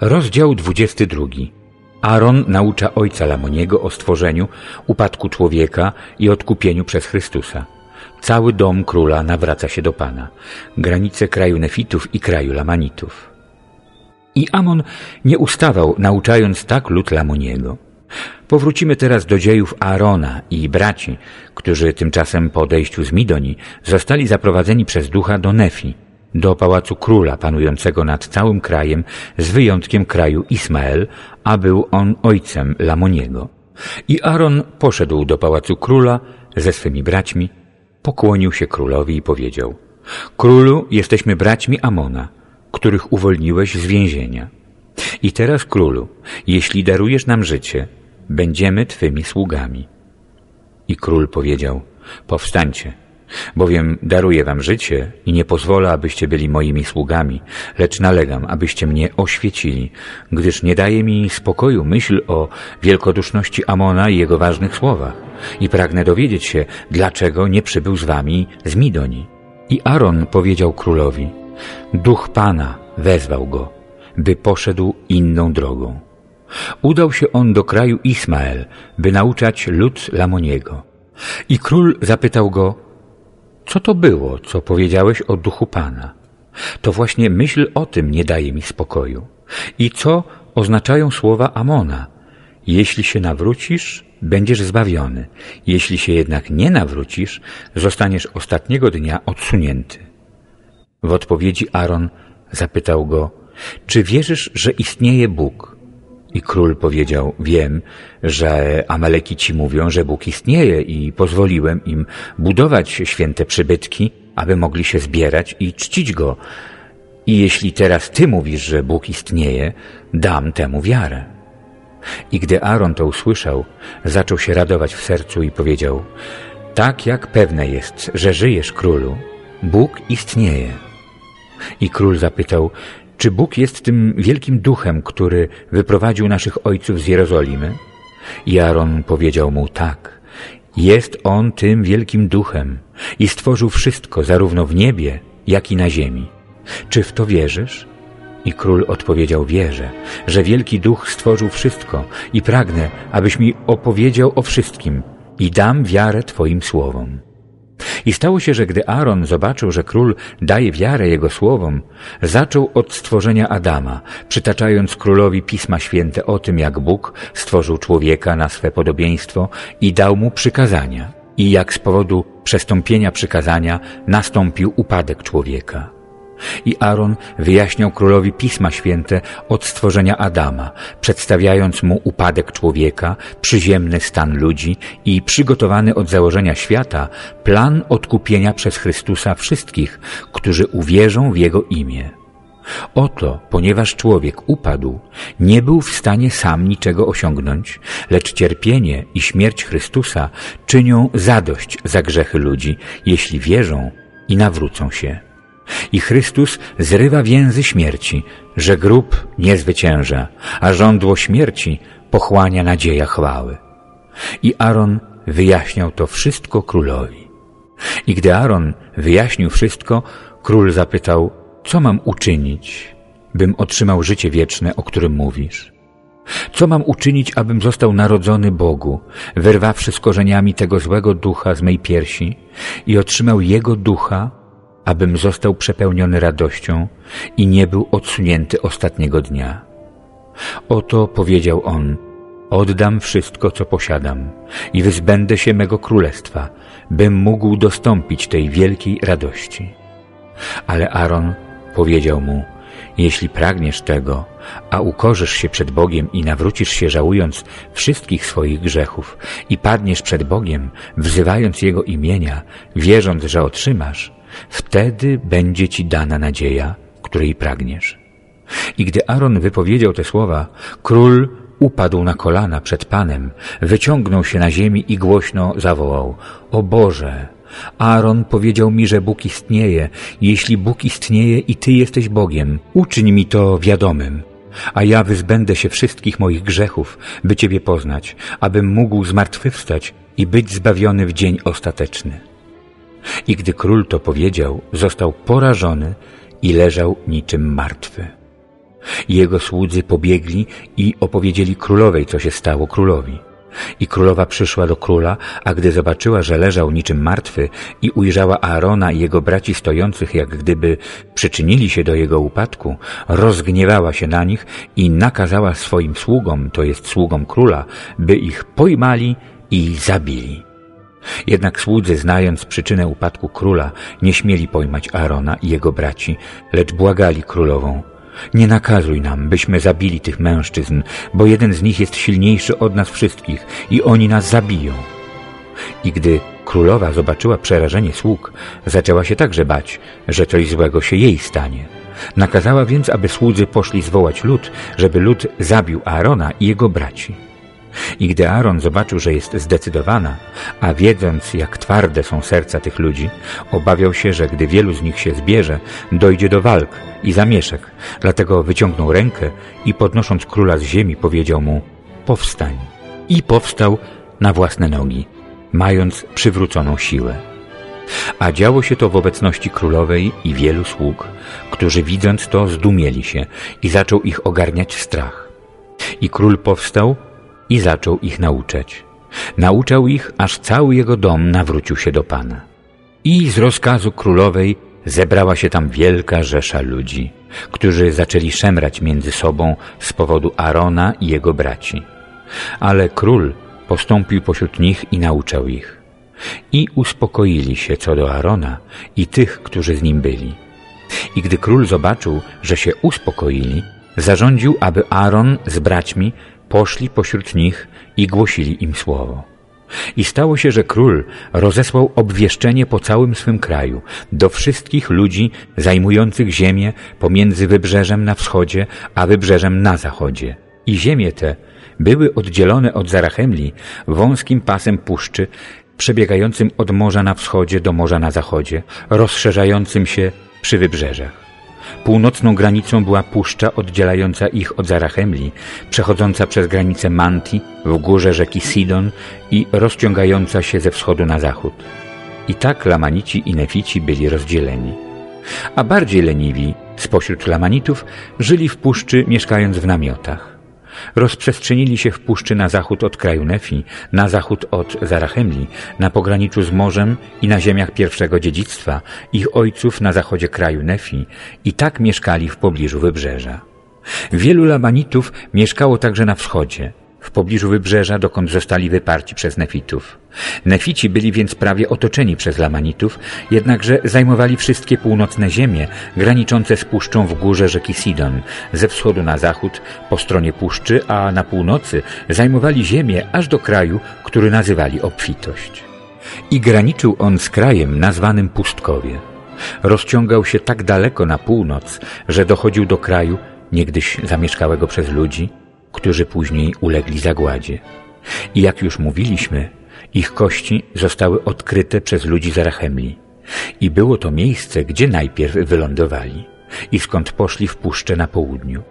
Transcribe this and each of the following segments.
Rozdział 22. Aaron naucza ojca Lamoniego o stworzeniu, upadku człowieka i odkupieniu przez Chrystusa. Cały dom króla nawraca się do Pana. Granice kraju Nefitów i kraju Lamanitów. I Amon nie ustawał, nauczając tak lud Lamoniego. Powrócimy teraz do dziejów Aarona i braci, którzy tymczasem po odejściu z Midoni zostali zaprowadzeni przez ducha do Nefi, do pałacu króla panującego nad całym krajem, z wyjątkiem kraju Ismael, a był on ojcem Lamoniego. I Aaron poszedł do pałacu króla ze swymi braćmi, pokłonił się królowi i powiedział Królu, jesteśmy braćmi Amona, których uwolniłeś z więzienia. I teraz, królu, jeśli darujesz nam życie, będziemy twymi sługami. I król powiedział, powstańcie, bowiem daruję wam życie i nie pozwolę, abyście byli moimi sługami, lecz nalegam, abyście mnie oświecili, gdyż nie daje mi spokoju myśl o wielkoduszności Amona i jego ważnych słowach i pragnę dowiedzieć się, dlaczego nie przybył z wami z Midoni. I Aaron powiedział królowi, duch Pana wezwał go, by poszedł inną drogą. Udał się on do kraju Ismael, by nauczać lud Lamoniego. I król zapytał go, co to było, co powiedziałeś o duchu Pana? To właśnie myśl o tym nie daje mi spokoju. I co oznaczają słowa Amona? Jeśli się nawrócisz, będziesz zbawiony. Jeśli się jednak nie nawrócisz, zostaniesz ostatniego dnia odsunięty. W odpowiedzi Aaron zapytał go, czy wierzysz, że istnieje Bóg? I król powiedział, wiem, że Amalekici mówią, że Bóg istnieje i pozwoliłem im budować święte przybytki, aby mogli się zbierać i czcić Go. I jeśli teraz Ty mówisz, że Bóg istnieje, dam temu wiarę. I gdy Aaron to usłyszał, zaczął się radować w sercu i powiedział, tak jak pewne jest, że żyjesz, królu, Bóg istnieje. I król zapytał, czy Bóg jest tym wielkim duchem, który wyprowadził naszych ojców z Jerozolimy? I Aaron powiedział mu tak. Jest On tym wielkim duchem i stworzył wszystko zarówno w niebie, jak i na ziemi. Czy w to wierzysz? I król odpowiedział, wierzę, że wielki duch stworzył wszystko i pragnę, abyś mi opowiedział o wszystkim i dam wiarę Twoim słowom. I stało się, że gdy Aaron zobaczył, że król daje wiarę jego słowom, zaczął od stworzenia Adama, przytaczając królowi Pisma Święte o tym, jak Bóg stworzył człowieka na swe podobieństwo i dał mu przykazania, i jak z powodu przestąpienia przykazania nastąpił upadek człowieka. I Aaron wyjaśniał królowi Pisma Święte od stworzenia Adama, przedstawiając mu upadek człowieka, przyziemny stan ludzi i przygotowany od założenia świata plan odkupienia przez Chrystusa wszystkich, którzy uwierzą w Jego imię. Oto, ponieważ człowiek upadł, nie był w stanie sam niczego osiągnąć, lecz cierpienie i śmierć Chrystusa czynią zadość za grzechy ludzi, jeśli wierzą i nawrócą się. I Chrystus zrywa więzy śmierci, że grób nie zwycięża, a żądło śmierci pochłania nadzieja chwały. I Aaron wyjaśniał to wszystko królowi. I gdy Aaron wyjaśnił wszystko, król zapytał, co mam uczynić, bym otrzymał życie wieczne, o którym mówisz? Co mam uczynić, abym został narodzony Bogu, wyrwawszy z korzeniami tego złego ducha z mej piersi i otrzymał Jego ducha, abym został przepełniony radością i nie był odsunięty ostatniego dnia. Oto powiedział on, oddam wszystko, co posiadam i wyzbędę się mego królestwa, bym mógł dostąpić tej wielkiej radości. Ale Aaron powiedział mu, jeśli pragniesz tego, a ukorzysz się przed Bogiem i nawrócisz się żałując wszystkich swoich grzechów i padniesz przed Bogiem, wzywając Jego imienia, wierząc, że otrzymasz, Wtedy będzie ci dana nadzieja, której pragniesz. I gdy Aaron wypowiedział te słowa, król upadł na kolana przed Panem, wyciągnął się na ziemi i głośno zawołał, O Boże! Aaron powiedział mi, że Bóg istnieje. Jeśli Bóg istnieje i Ty jesteś Bogiem, uczyń mi to wiadomym. A ja wyzbędę się wszystkich moich grzechów, by Ciebie poznać, abym mógł zmartwychwstać i być zbawiony w dzień ostateczny. I gdy król to powiedział, został porażony i leżał niczym martwy. Jego słudzy pobiegli i opowiedzieli królowej, co się stało królowi. I królowa przyszła do króla, a gdy zobaczyła, że leżał niczym martwy i ujrzała Aarona i jego braci stojących, jak gdyby przyczynili się do jego upadku, rozgniewała się na nich i nakazała swoim sługom, to jest sługom króla, by ich pojmali i zabili. Jednak słudzy, znając przyczynę upadku króla, nie śmieli pojmać Aarona i jego braci, lecz błagali królową – nie nakazuj nam, byśmy zabili tych mężczyzn, bo jeden z nich jest silniejszy od nas wszystkich i oni nas zabiją. I gdy królowa zobaczyła przerażenie sług, zaczęła się także bać, że coś złego się jej stanie. Nakazała więc, aby słudzy poszli zwołać lud, żeby lud zabił Aarona i jego braci. I gdy Aaron zobaczył, że jest zdecydowana, a wiedząc, jak twarde są serca tych ludzi, obawiał się, że gdy wielu z nich się zbierze, dojdzie do walk i zamieszek. Dlatego wyciągnął rękę i podnosząc króla z ziemi powiedział mu powstań. I powstał na własne nogi, mając przywróconą siłę. A działo się to w obecności królowej i wielu sług, którzy widząc to zdumieli się i zaczął ich ogarniać strach. I król powstał i zaczął ich nauczać. Nauczał ich, aż cały jego dom nawrócił się do Pana. I z rozkazu królowej zebrała się tam wielka rzesza ludzi, którzy zaczęli szemrać między sobą z powodu Arona i jego braci. Ale król postąpił pośród nich i nauczał ich. I uspokoili się co do Arona i tych, którzy z nim byli. I gdy król zobaczył, że się uspokoili, zarządził, aby Aaron z braćmi poszli pośród nich i głosili im słowo. I stało się, że król rozesłał obwieszczenie po całym swym kraju do wszystkich ludzi zajmujących ziemię pomiędzy wybrzeżem na wschodzie, a wybrzeżem na zachodzie. I ziemie te były oddzielone od Zarachemli wąskim pasem puszczy, przebiegającym od morza na wschodzie do morza na zachodzie, rozszerzającym się przy wybrzeżach. Północną granicą była puszcza oddzielająca ich od Zarachemli, przechodząca przez granicę Manti w górze rzeki Sidon i rozciągająca się ze wschodu na zachód. I tak Lamanici i Nefici byli rozdzieleni. A bardziej leniwi spośród Lamanitów żyli w puszczy mieszkając w namiotach rozprzestrzenili się w puszczy na zachód od kraju Nefi, na zachód od Zarachemli, na pograniczu z morzem i na ziemiach pierwszego dziedzictwa, ich ojców na zachodzie kraju Nefi i tak mieszkali w pobliżu wybrzeża. Wielu Labanitów mieszkało także na wschodzie, w pobliżu wybrzeża, dokąd zostali wyparci przez Nefitów. Nefici byli więc prawie otoczeni przez Lamanitów, jednakże zajmowali wszystkie północne ziemie, graniczące z puszczą w górze rzeki Sidon, ze wschodu na zachód, po stronie puszczy, a na północy zajmowali ziemię aż do kraju, który nazywali obfitość. I graniczył on z krajem nazwanym Pustkowie. Rozciągał się tak daleko na północ, że dochodził do kraju, niegdyś zamieszkałego przez ludzi, którzy później ulegli zagładzie. I jak już mówiliśmy, ich kości zostały odkryte przez ludzi z Arachemli. I było to miejsce, gdzie najpierw wylądowali i skąd poszli w puszczę na południu.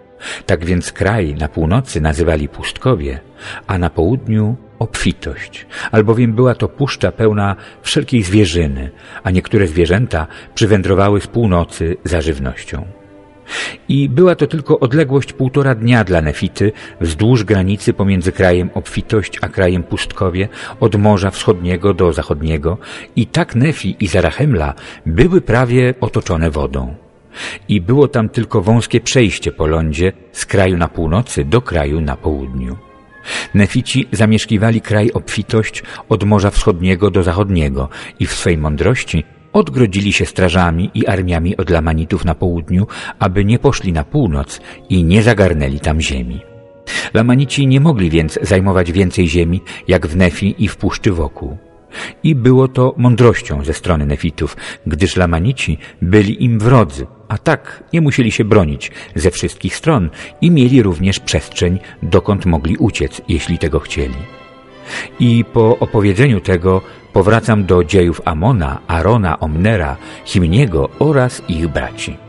Tak więc kraj na północy nazywali pustkowie, a na południu obfitość, albowiem była to puszcza pełna wszelkiej zwierzyny, a niektóre zwierzęta przywędrowały z północy za żywnością. I była to tylko odległość półtora dnia dla Nefity wzdłuż granicy pomiędzy krajem Obfitość a krajem Pustkowie, od Morza Wschodniego do Zachodniego i tak Nefi i Zarachemla były prawie otoczone wodą. I było tam tylko wąskie przejście po lądzie z kraju na północy do kraju na południu. Nefici zamieszkiwali kraj obfitość od Morza Wschodniego do Zachodniego i w swej mądrości odgrodzili się strażami i armiami od Lamanitów na południu, aby nie poszli na północ i nie zagarnęli tam ziemi. Lamanici nie mogli więc zajmować więcej ziemi, jak w Nefi i w puszczy wokół. I było to mądrością ze strony Nefitów, gdyż Lamanici byli im wrodzy, a tak nie musieli się bronić ze wszystkich stron i mieli również przestrzeń, dokąd mogli uciec, jeśli tego chcieli. I po opowiedzeniu tego powracam do dziejów Amona, Arona, Omnera, Chimniego oraz ich braci.